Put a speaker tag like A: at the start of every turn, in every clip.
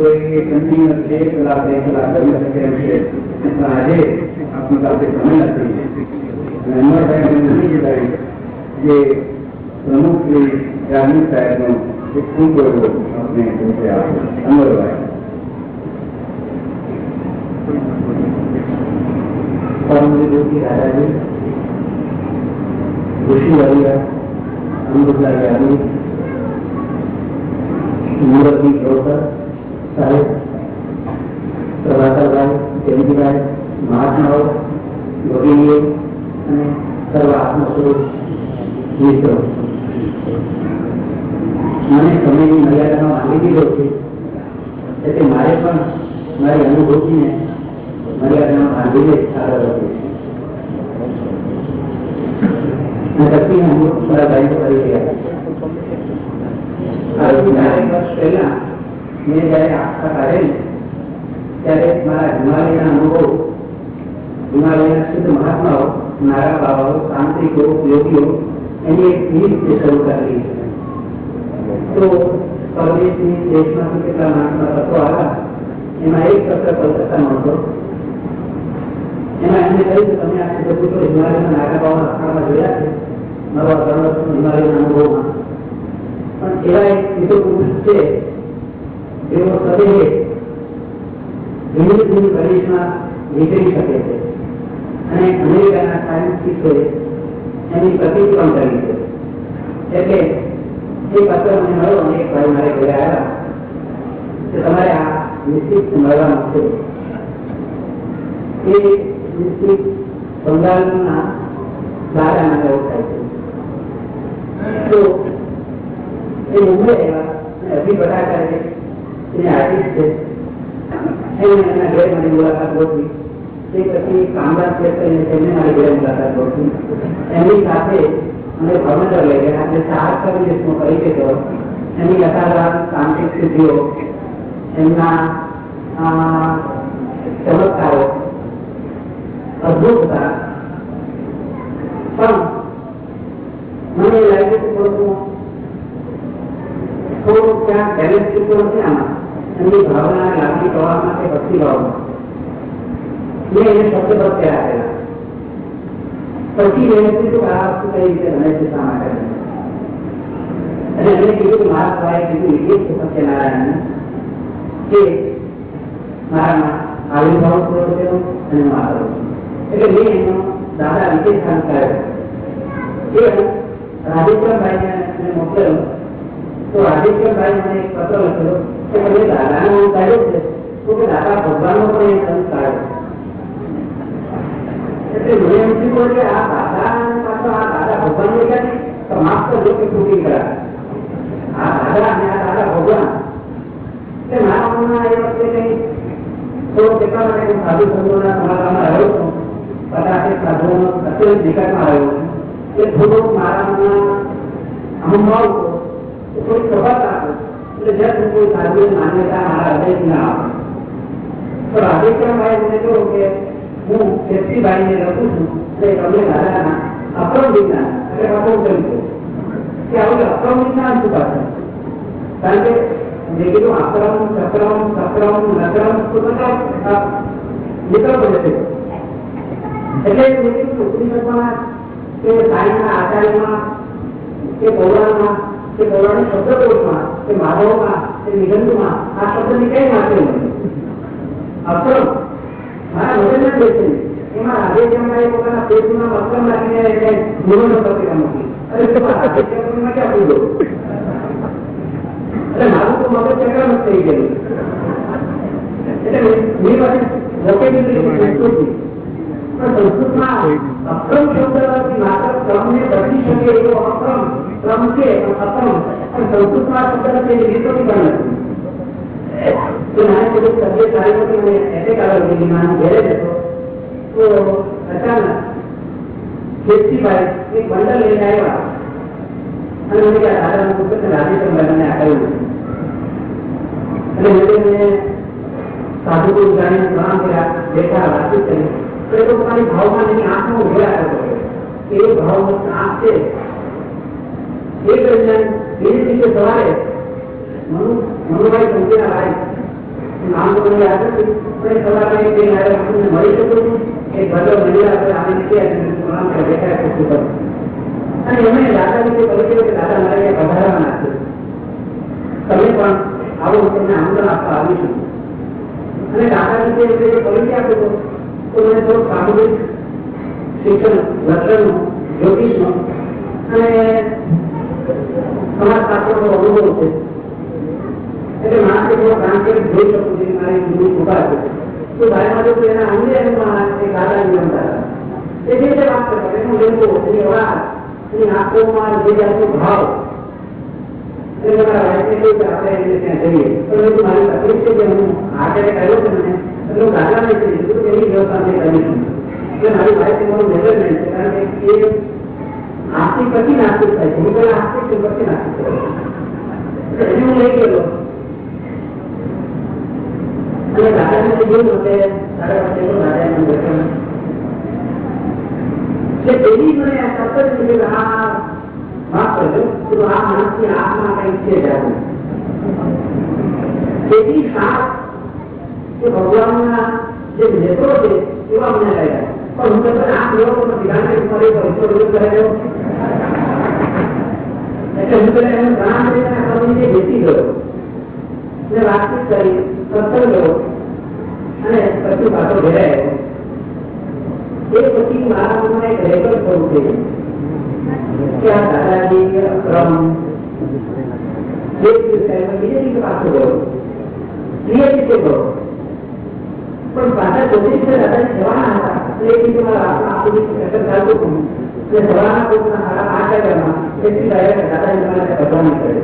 A: કોઈ કંટીન્યુઅસ બે કલાક બે કલાક કરી શકે એમ છે પણ આજે આપણી પાસે સમય નથી રમણભાઈ મંદિરભાઈ જે પ્રમુખ શ્રી ગ્રામીણ સાહેબનો એક ખૂબ ગૌરવ આપણે પહોંચ્યા અમરભાઈ
B: રાજાજી ઋષિ વાલિયા અમૃતલાલ યાદવ મુરતી ચોસઠ સાહેબ પ્રભાકરભાઈ જયંતિભાઈ મહાત્માઓ યોગીએ અને સર્વ આત્મસ્વરૂપ મિત્રો મને સમયની મર્યાદાનો આવી દીધો છે એટલે મારે પણ મારી અનુભૂતિને મર્યાદાનો આંધીને આગળ વધે છે શક્તિ અનુભવ મારા ભાઈઓ કરી રહ્યા પહેલા મેં જયારે આસ્થા કાઢેલી ત્યારે મારા હિમાલયના અનુભવો હિમાલયના શુદ્ધ મહાત્માઓ નારા બાબાઓ તાંત્રિકો યોગીઓ એની એક રીતે શરૂ કરેલી તો પરદેશની દેશમાંથી કેટલા મહાત્મા તત્વો આવ્યા એમાં એક સત્ર કોલકાતાનો હતો એમાં એમને કહ્યું કે તમે આ બધું તો હિમાલયના નારા બાબા અખાડામાં જોયા છે મારો આ ત્રણ વર્ષનો હિમાલયના અનુભવમાં પણ એવા એક બીજો પુરુષ છે જેઓ સદૈવે ભિન્ન ભિન્ન પ્રદેશમાં નીકળી શકે છે અને અમેરિકાના સાયન્ટિસ્ટોએ એની પ્રતિક પણ કરી છે એટલે એ પત્ર મને મળ્યો અને એક ભાઈ મારે ઘરે આવ્યા કે તમારે આ નિશ્ચિત મળવાનું છે એ નિશ્ચિત બંગાળના દાદા નામે ઓળખાય છે તો એ મુંબઈ આવ્યા અને અભી બટાકા છે એને આર્ટિસ્ટ છે એને એના ઘરે મારી મુલાકાત ગોઠવી તે પછી કામદાર ચેક કરીને તેમને મારી ઘરે મુલાકાત ગોઠવી એમની સાથે અમે ભાવનગર લઈ ગયા અને ચાર કવિ દેશનો પરિચય થયો એમની અસાધારણ તાંત્રિક સિદ્ધિઓ એમના ચમત્કારો અદભુત હતા પણ મને લાગ્યું કે થોડું થોડું ક્યાં બેલેન્સ ચૂકવું નથી આમાં એમની ભાવના લાગણી પ્રવાહ માટે ભક્તિ ભાવમાં મેં એને શબ્દ પ્રત્યે આપેલા પછી મેં કીધું આ વસ્તુ કઈ રીતે રમે છે શા માટે અને એમને કીધું કે મારા ભાઈ કીધું વિશેષ છે સત્યનારાયણ કે મારામાં આવિર્ભાવ થયો છે અને હું આગળ એટલે મેં એનો દાદા વિશેષ કામ કર્યો એ રાજેશ્વરભાઈને મોકલેલો તો રાજેશ્વરભાઈ મને એક પત્ર લખેલો કે તમે દાદાનો નામ કાઢ્યો છે તો કે દાદા ભગવાનનો પણ એક અંત કાઢ્યો એટલે મને એમ થયું કે આ દાદા પાછો આ દાદા ભગવાન ને ક્યાંથી સમાપ્ત કરજો કે તૂટી ગયા આ દાદા અને આ દાદા ભગવાન એટલે મારા મનમાં એ વખતે કઈ થોડો કેટલા માટે હું સાધુ સંતોના સમાધાનમાં રહ્યો છું પચાસ એક સાધુઓનો અત્યંત નિકટમાં આવ્યો છું એ થોડુંક મારા મનમાં અનુભવ હતો થોડી પ્રભાત આપો એટલે જ્યાં સુધી સાધુની માન્યતા મારા હૃદયથી ના આવે તો રાધેશ્યામભાઈ મને કહ્યું કે હું શેઠજીભાઈને લખું છું એટલે તમને દાદાના અક્રમ વિજ્ઞાન એટલે અપો કહ્યું કે આવું અક્રમ વિજ્ઞાન શું પાછળ કારણ કે મેં કીધું અક્રમ સક્રમ સક્રમ નક્રમ તો બધા વિકલ્પ જશે એટલે મેં કીધું ઉપનિષદમાં કે સાઈના આચાર્યમાં કે પૌરાણમાં કે પૌરાણિક શબ્દકોશમાં કે માધવમાં કે નિબંધમાં આ શબ્દની કઈ માત્ર નથી અક્રમ મારા મગજના બેસે એમાં રાધેશ્યામભાઈ પોતાના પેટમાં અક્રમ રાખીને એને ગુરુનો પત્રિકા મૂકી અરે તો રાધેશ્યામમાં ક્યાં ભૂલો એટલે મારું તો મગજ ચક્રમ જ થઈ ગયેલું એટલે મેં પાસે વોકેબ્યુલરી સંસ્કૃતિ પણ સંસ્કૃતમાં અક્રમ શબ્દથી માત્ર ક્રમને બદલી શકે એવો અક્રમ ક્રમ છે અક્રમ પણ સંસ્કૃતમાં શબ્દ નથી એની રીતોથી પણ નથી તો મને થોડુંક તબિયત સારી નથી મને એટેક આવ્યો છે મારા ઘેરે જતો તો અચાનક જેસીભાઈ એક બંડલ લઈને આવ્યા અને મને કે દાદાનું પુસ્તક રાજેશ્વરભાઈ મને આપ્યું અને મેં સાધુ કોઈ જાણીને પ્રણામ કર્યા બેઠા વાતચીત કરી તો એ તો પોતાની ભાવમાં એની આંખમાં ઉભેલા કરતો કે એ ભાવમાં આંખ છે એ દરમિયાન એ જ રીતે સવારે મનુ મનુભાઈ સંજયના ભાઈ નામ તો મને યાદ નથી પણ સવારે એક દિન આવ્યો આપણને મળી શકું છું એક ભદ્ર મહિલા આપણે આને નીચે નામ પર બેઠા ખુરશી પર અને એમણે દાદાજી કહ્યું કે દાદા મારે અહીંયા પધારવાના છે તમે પણ આવો તમને આમંત્રણ આપવા આવીશું અને દાદાજી જે પરિચય આપ્યો તો મને થોડું સામૂહિક શિક્ષણ લક્ષણનું જ્યોતિષનું અને સમાજ શાસ્ત્રનો અનુભવ છે એટલે માણસે થોડો કાંકેર જોઈ શકું છું મારી જૂની કૃપા છે તો ભાઈમાં જો એના અંગે એક દાદાજી રમતા તે જે રીતે વાત કરતા એનો લેવો એની વાત એની આંખોમાં જે જાતનો ભાવ એટલે મારા વાઈફે કહ્યું કે આપણે એને ત્યાં જઈએ પણ મારી તકલીફ છે કે હું આ ક્યારે કર્યો છે મને એટલે હું દાદાને કહીશ તો એની વ્યવસ્થા મેં કરીશું એટલે મારી વાઈફ મારું મેજરમેન્ટ છે કારણ કે એ આસ્તિક પછી નાસ્તિક થાય છે હું પેલા આસ્તિક છું પછી નાસ્તિક થાય એટલે હું લઈ ગયેલો અને દાદાને જોયું કે સાડા પાંચે તો દાદાએ મને દર્શન એટલે પેલી મને આ સતત રીતે આ માફ કરજો તો આ માણસની આંખમાં કંઈક છે જાતું તેથી સાત કે ભગવાનના જે નેત્રો છે એવા મને લાગ્યા પણ હું તમને આંખ લેવો તો ધ્યાન ઉપર એક પૈસો રજૂ કરાયો એટલે હું પેલા એનું ઘણા બધા કરીને બેસી ગયો અને વાતચીત કરી સત્સંગ ગયો અને પછી પાછો ઘરે આવ્યો એ પછી મારા મનમાં એક રેકર્ડ થવું છે કે આ દાદાજી અક્રમ એક દિવસે બીજે દિવસે પાછો ગયો ક્લિયર રીતે ગયો પણ પાછા ચોત્રીસ દાદાજી જવાના હતા लेकिन तुम्हारा आपको भी ऐसा ख्याल को तुम ये सवाल को तुम्हारा आशा करना इसकी लायक ज़्यादा इंसान का बदलाव नहीं करे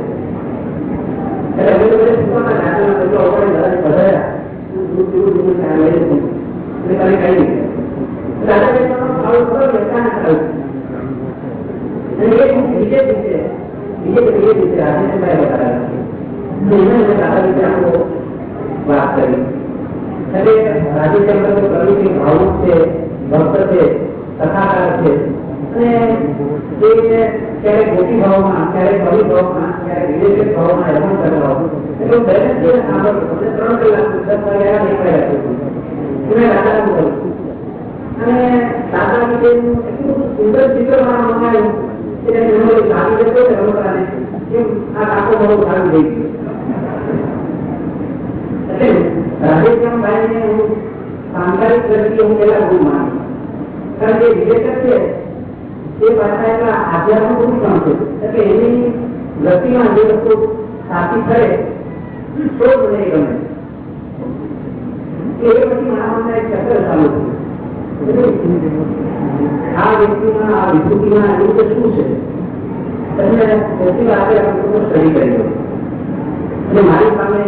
B: કલાક દસ વાગ્યા દેખાઈ હતું મેં દાદાનું કહ્યું અને દાદા વિશેનું એટલું સુંદર ચિત્ર મારા મનમાં આવ્યું કે એનો સારી જતો ને રમકડાને એમ આ કાકો બહુ સારું થઈ ગયું એટલે રાજેશ્યામભાઈને હું સાંસારિક દ્રષ્ટિએ હું પેલા બહુ માનું કારણ કે વિવેચક છે એ પાછા એટલા આધ્યાત્મિક પુરુષ છે એટલે એની દ્રષ્ટિમાં જે વસ્તુ સાચી થયે તો જ મને ગમે એ પછી મારા મનમાં એક ચક્ર ચાલુ થયું આ વ્યક્તિમાં આ વિભૂતિમાં એવું તો શું છે તમને સૌથી આગળ આપણે સ્ટડી કરી અને મારી સામે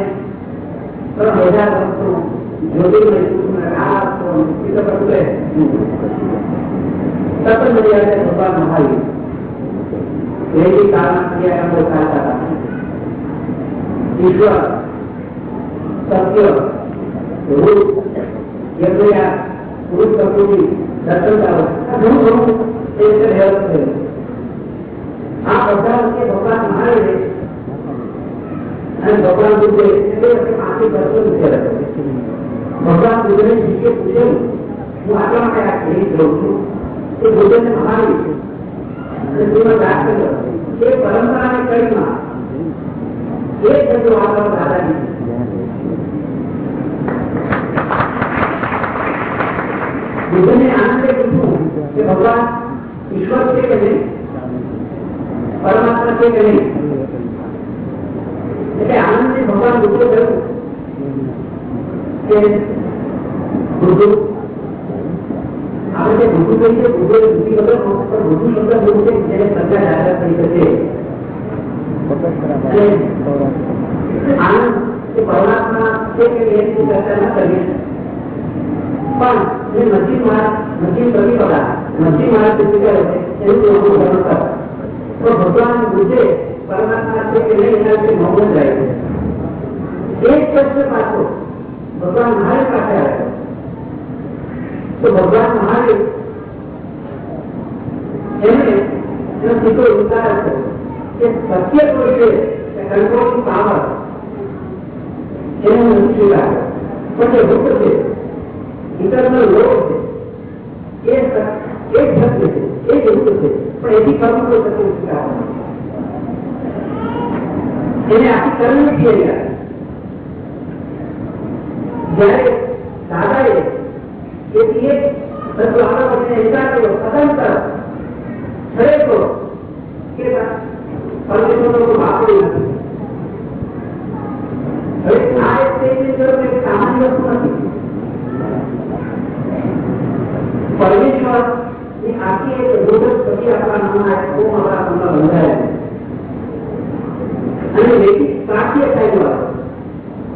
B: ત્રણ હજાર વર્ષનું જ્યોતિર્મય આ ચિત્ર પર સતત મળી આવે ભગવાન મહાવીર વૈદિક કાળના ક્રિયાકાંડો ચાલતા હતા ઈશ્વર સત્ય રૂપ યજ્ઞ પુરુષ પ્રકૃતિ દર્શનતાઓ આ ઘણું ઘણું એ રીતે ડેવલપ થયું આ બધા વચ્ચે ભગવાન મહાવીરે અને ભગવાન બુદ્ધે એટલે વચ્ચે પાંચથી દર્શન વિશે ભગવાન બુદ્ધને શિષ્ય પૂછેલું હું આટલા માટે આ કહી દઉં છું કે બુદ્ધને મહાવીર અને શ્રીમદ રાજચંદ્ર એ પરંપરાની કડીમાં એક શબ્દ વાપરવા દાદાજી બુદ્ધને આનંદે પૂછ્યું કે ભગવાન ઈશ્વર છે કે નહીં પરમાત્મા છે કે નહીં એટલે આનંદે ભગવાન બુદ્ધે કહ્યું કે બુદ્ધુ આપણે જે બુદ્ધુ કહીએ બુદ્ધે બુદ્ધિ વગર પણ બુદ્ધુ શબ્દ એવું છે જેને સંજ્ઞા જાહેર કરી શકે આનંદ એ પરમાત્મા છે કે એની ચર્ચા ન કરીએ માર્ગ નજીક પ્રતિપદા નજીક માર્ગ જે કરે છે એવું એવું ધર્મ કર તો ભગવાન બુદ્ધે પરમાત્મા છે કે નહીં એના વિશે મૌન જાય છે એક શબ્દ પાછો ભગવાન મહાવીર પાસે આવ્યો તો ભગવાન મહાવીર એમને એનો સીધો ઉતાર છે કે સત્ય કોઈ છે કે કંટ્રોલિંગ પાવર એ એને હું નથી સ્વીકાર્યો પણ જે ભૂખ છે ઇન્ટરનલ લોક છે એ એ સત્ય છે એ જરૂર છે પણ એથી કરવું તો સત્ય સ્વીકારવાનું એને આખી કરવી છે જ્યારે દાદાએ એથી એક તત્વ આપણા વચ્ચે વિચાર કર્યો સ્વતંત્ર ખરેખર કે પરમેશ્વરનો કોઈ વાપરી નથી હવે આ એક સ્ટેજની જરૂર એક સામાન્ય વસ્તુ નથી પરમેશ્વર ની આખી એક રોજ પછી આપણા મનમાં એક ઓમ આપણા મનમાં બંધાય અને વૈદિક પ્રાપ્ય થયેલો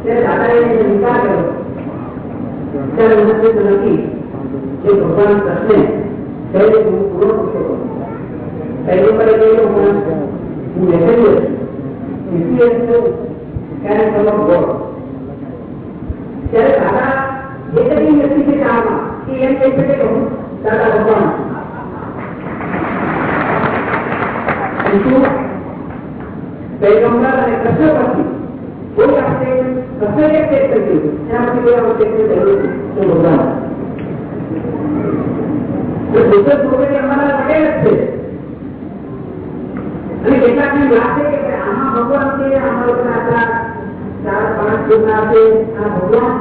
B: ત્યારે દાદાએ એને વિચાર કર્યો ત્યારે મને નથી જે ભગવાન કૃષ્ણે પહેલે હું પૂર્ણ પૂછ્યો પહેલો કરે કહેલો હું હું મેસેજ ઇન્ફ્લુએન્સ ક્યારે સમજ ગોડ ત્યારે દાદા એક જ વ્યક્તિ છે કામમાં કે એમ કહી શકે કે હું દાદા ભગવાન બીજું પૈગંબર અને કૃષ્ણ પછી કોઈ આપણે કૃષ્ણ એક ટેક કરી દીધું ત્યાં પછી કોઈ આપણે ટેકની જરૂર છે તો ભગવાન તો દુસર પ્રોગ્રામ અમારા વડે જ છે અને કેટલાકને લાગે કે આમાં ભગવાન છે આમાં લોકોના આટલા ચાર પાંચ જૂના છે આ ભગવાન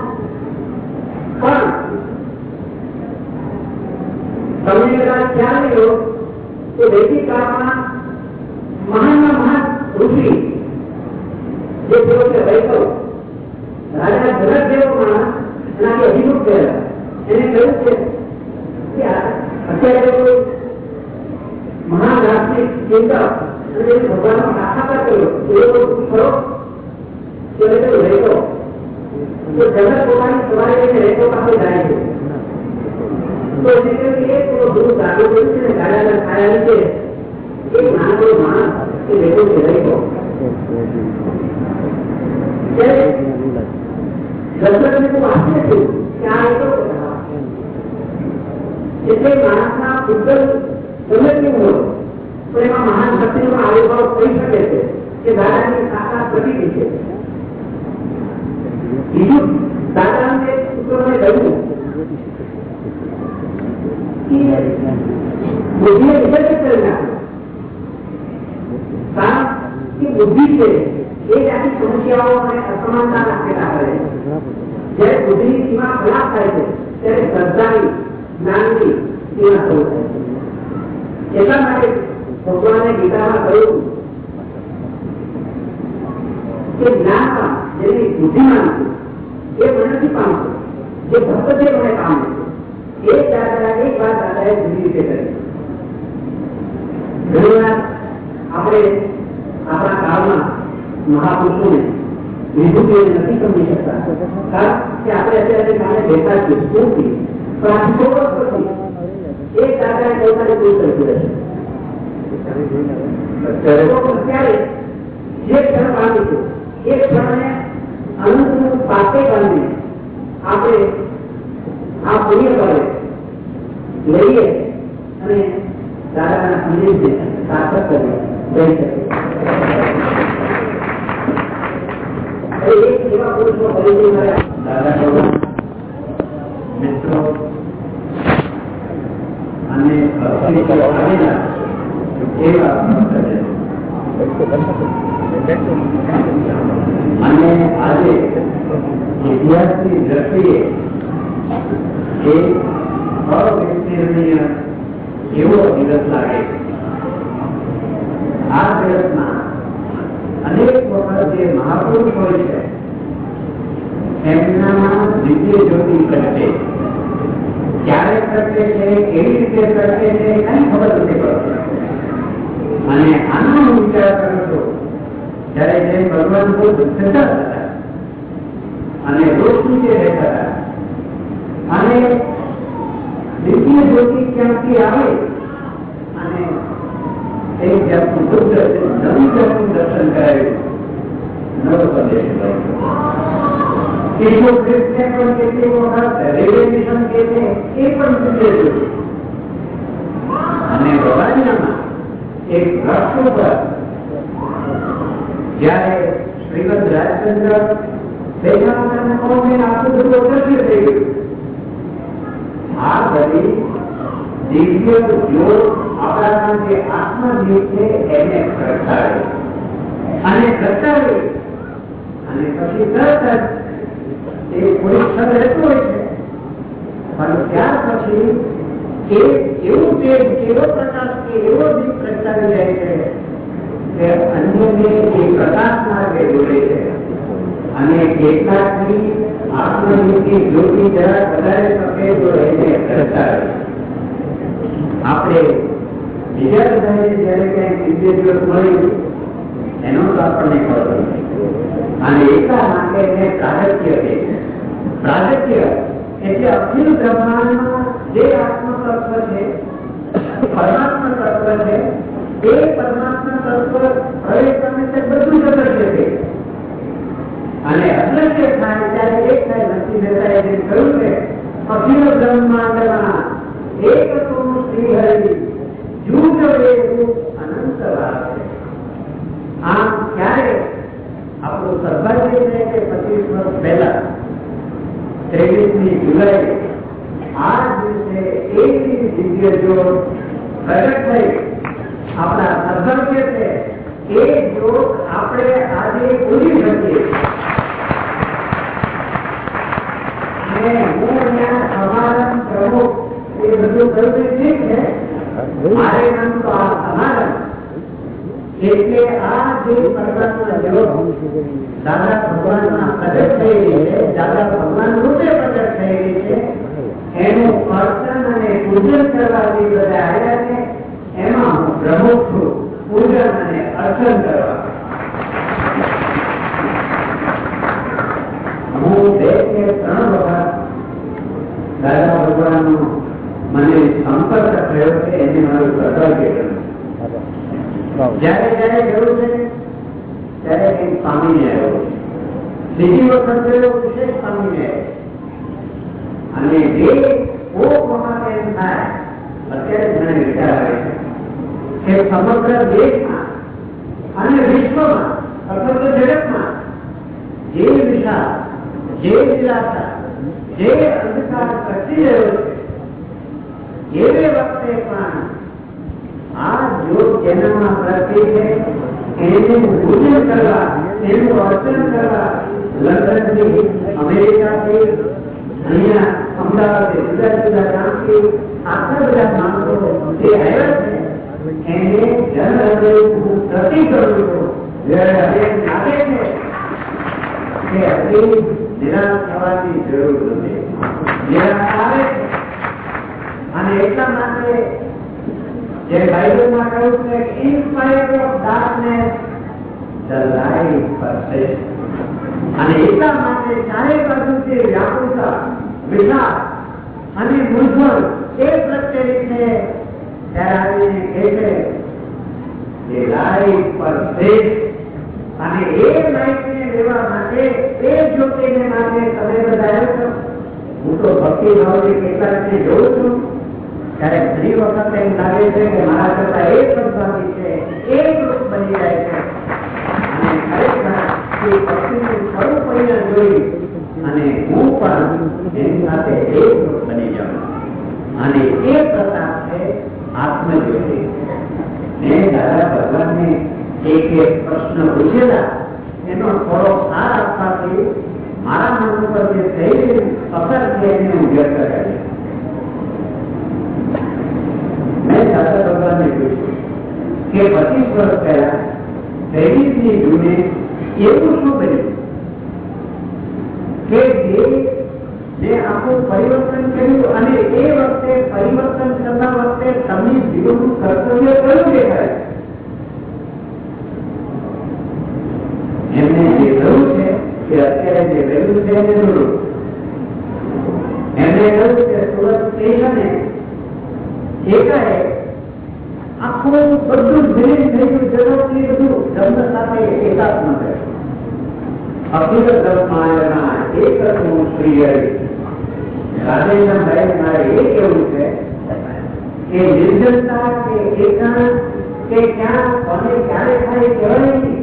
B: પણ તમને કદાચ ખ્યાલ રહ્યો કે વૈદિક કાળમાં મહાનમાં મહાન ઋષિ જે થયો છે વૈભવ રાજા જનક જેવો માણસ એનાથી અભિમુખ થયેલા એને કહ્યું છે કે અત્યારે કોઈ મહાન દાર્શનિક ચિંતક અને જે ભગવાનનો સાક્ષાત્કાર કર્યો એવો કોઈ ખરો કે રહેતો રહેતો તો જગત પોતાની સવારે લઈને રહેતો પાસે જાય છે તો એને કહ્યું કે એક થોડો દૂર જાગો કર્યું છે ને ગાડાના ખાયા નીચે એક નાનો માણસ એ રહેતો છે રહેતો ત્યારે દર્શકને તો આશ્ચર્ય થયું કે આ એટલો એટલે માણસના ઉદ્ગલ ગમે તેવું હોય તો એમાં મહાન શક્તિનો આવિર્ભાવ થઈ શકે છે કે દાદાની સાકાર પ્રતિતિ છે બીજું દાદાને પુત્રોને કહ્યું કે બુદ્ધિને વિસર્જિત કરી નાખ્યું કારણ કે બુદ્ધિ છે એ જ આખી સમસ્યાઓ અને અસમાનતા નાખેલા કરે જ્યારે બુદ્ધિની સીમા ખરાબ થાય છે ત્યારે શ્રદ્ધાની જ્ઞાનની સીમા શરૂ થાય છે એટલા માટે ભગવાને ગીતામાં કહ્યું કે જ્ઞાન જેની બુદ્ધિમાન છે એ મને નથી પામતું જે ભક્ત છે મને પામે છે એ દાદા એક વાત દાદાએ જુદી રીતે કરી ઘણી વાર આપણે આપણા કાળમાં મહાપુરુષોને વિભૂતિઓને નથી સમજી શકતા કારણ કે આપણે અત્યારે કાલે બેઠા છીએ સ્કૂલથી પણ આ સો વર્ષ પછી એક દાદાએ પોતાને કોઈ કરતું રહેશે અત્યારે જે ક્ષણ પામી છે એ ક્ષણને અનંતનું પાકે બાંધી આપણે આ પુણ્ય કરે લઈએ અને દાદાના સંદેશને સાર્થક કરીએ જઈ શકીએ એક એવા પુરુષનો પરિચય મળ્યા દાદા ભગવાન મિત્રો અને આવેલા એવા અને આજે ઇતિહાસની દ્રષ્ટિએ એ અવિસ્મરણીય એવો દિવસ લાગે આ જગતમાં અનેક વખત જે મહાપુરુષ હોય છે એમનામાં દિવ્ય જ્યોતિ પ્રગટે ક્યારે પ્રગટે છે કેવી રીતે પ્રગટે છે કઈ ખબર નથી પડતી અને આનો હું વિચાર કરું છું જ્યારે જે ભગવાન બુદ્ધ થતા હતા અને રોશની જે રહેતા હતા અને દિવ્ય જ્યોતિ ક્યાંથી આવે અને એક જાતનું બુદ્ધ નવી જાતનું દર્શન કરાવ્યું નવો સંદેશ ઈસુ ખ્રિસ્તને પણ કેટલી વખત રેવલ્યુશન કે છે એ પણ દિવ્ય જ્યોતિ અને રવાનિયામાં એક વૃક્ષ ઉપર જ્યારે શ્રીમદ રાજચંદ્ર
A: વેદાંતને કોને આખું બધું દ્રશ્ય થઈ ગયું આ બધી દિવ્ય જ્યોત આપણામાં જે આત્મજીવ છે એને પ્રગટાવે અને પ્રગટાવે અને પછી તરત જ એ કોઈ ક્ષણ રહેતું હોય છે પણ ત્યાર પછી એ એવું તેજ એવો પ્રકાશ કે એવો દીપ પ્રગટાવી જાય છે કે અન્યને એ પ્રકાશ માર્ગે દોરે છે અને કેટલાકની આત્મનિર્ભર જ્યોતિ જરા વધારે શકે તો એને પ્રગટાવે આપણે બીજા બધાને જયારે ક્યાંય દિવ્ય જ્યોત મળી એનો તો આપણને ખબર અને એટલા માટે એને પ્રાગત્ય કહે છે પ્રાગત્ય એટલે અખિલ બ્રહ્માંડમાં જે આત્મ તત્વ છે પરમાત્મા તત્વ છે એ પરમાત્મા તત્વ પ્રવેશ તમે તે બધું જ અદ્રશ્ય છે અને અદ્રશ્ય થાય ત્યારે એક થાય નથી દેતા એ કહ્યું છે અખિલ બ્રહ્માંડમાં એક તું શ્રી હરિ જૂજ વેદું અનંત વાસે આમ ક્યારે આપણું સદભાગ્ય છે કે પચીસ વર્ષ પહેલા ત્રેવીસમી જુલાઈ આ દિવસે એવી દિવ્ય જ્યોત પ્રગટ થઈ આપણા સદભાગ્ય છે એ જ્યોત આપણે આજે ભૂલી દાદા ભગવાનનો મને સંપર્ક થયો છે એને મારું સદભાગ્ય ગણું જયારે જયારે ગયું છે ત્યારે કંઈક પામીને આવ્યો બીજી વખત ગયો વિશેષ પામીને આવ્યો અને જે કોક વખત એમ થાય અત્યારે મને વિચાર આવે છે કે સમગ્ર દેશમાં અને વિશ્વમાં અથવા તો જગતમાં જે વિશાળ જે નિરાશા જે અંધકાર પ્રગટી રહ્યો છે એવે વખતે પણ આ જ્યોત જેનામાં પ્રગટી છે એનું પૂજન કરવા એનું અર્ચન કરવા લંડનથી અમેરિકાથી અહીંયા અમદાવાદથી જુદા જુદા ગામથી આટલા બધા માણસો જે આવ્યા છે એને જન હૃદય હું પ્રતિ કરું છું લાગે છે કે હજી નિરાશ થવાની જરૂર નથી નિરાશ આવે છે અને એટલા માટે જે બાઇબલમાં કહ્યું છે in spite of darkness the light persist અને એટલા માટે ચારે બાજુ જે વ્યાકુળતા વિષાદ અને મૂંઝવણ એ પ્રત્યેની છે ત્યારે આવીને કહે છે કે લાઈટ પરસેસ્ટ અને એ લાઈટને લેવા માટે, એ જ્યોતિને માટે તમે બધા છો. હું તો ભક્તિ ભાવની કેટલાકને જોઉં છું. ત્યારે ઘણી વખત એમ લાગે છે કે મારા કરતા એક સંભાવી છે એક રૂપ બની જાય છે. અને ખરેખર એ ભક્તિનું સ્વરૂપ અહીંયા જોઈ અને હું પણ એની સાથે એક રૂપ બની જાઉં. અને એ પ્રતાપ છે આત્મજ્યોતિ. મેં દાદા ભગવાનને એક એક પ્રશ્ન પૂછેલા એનો થોડો સાર આપવાથી મારા મન ઉપર જે થયેલી અસર છે એને હું વ્યક્ત કરીશ મેં દાદા ભગવાનને પૂછ્યું કે પચીસ વર્ષ પહેલા ત્રેવીસની જૂને એવું શું બન્યું કે જે જે આખું પરિવર્તન કર્યું અને એ વખતે પરિવર્તન કરતા વખતે તમને જીવનનું કર્તવ્ય કયું દેખાય એમને જે કહ્યું છે કે અત્યારે જે વહેલું છે એને જોડું એમને કહ્યું કે સુરત સ્ટેશને એકાએક આખું બધું જ વિલીન થઈ ગયું જગતની બધું ધર્મ સાથે એકાત્મ થયું અખિલ બ્રહ્માંડના એક હું શ્રી હરિ રાધેશ્યામભાઈ મારે એ કેવું છે કે નિર્જનતા કે એકાંત કે ક્યાં કોને ક્યારે થાય કહેવાય નહીં